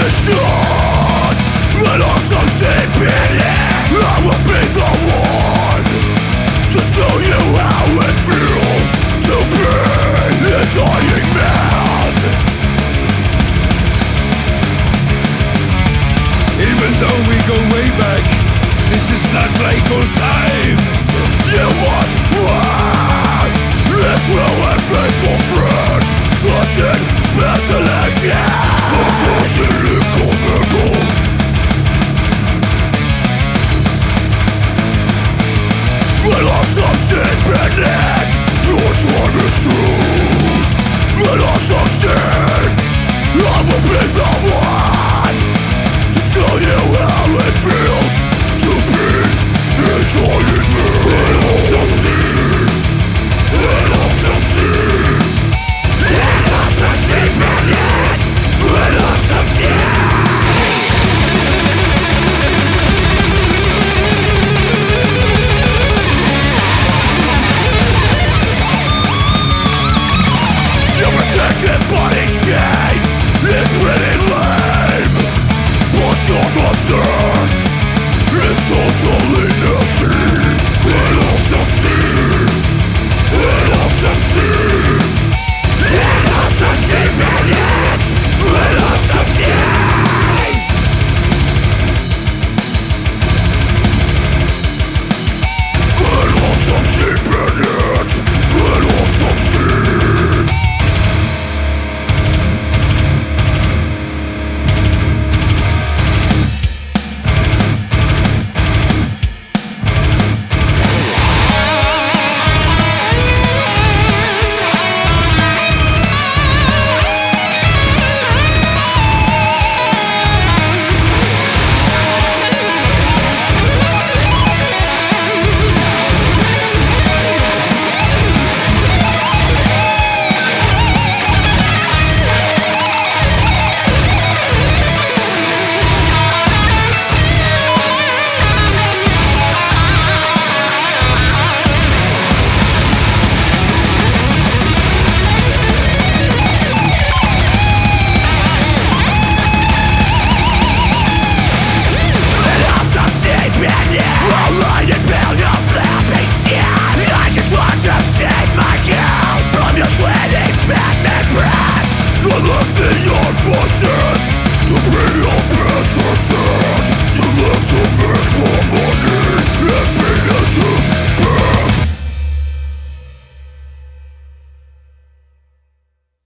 destroy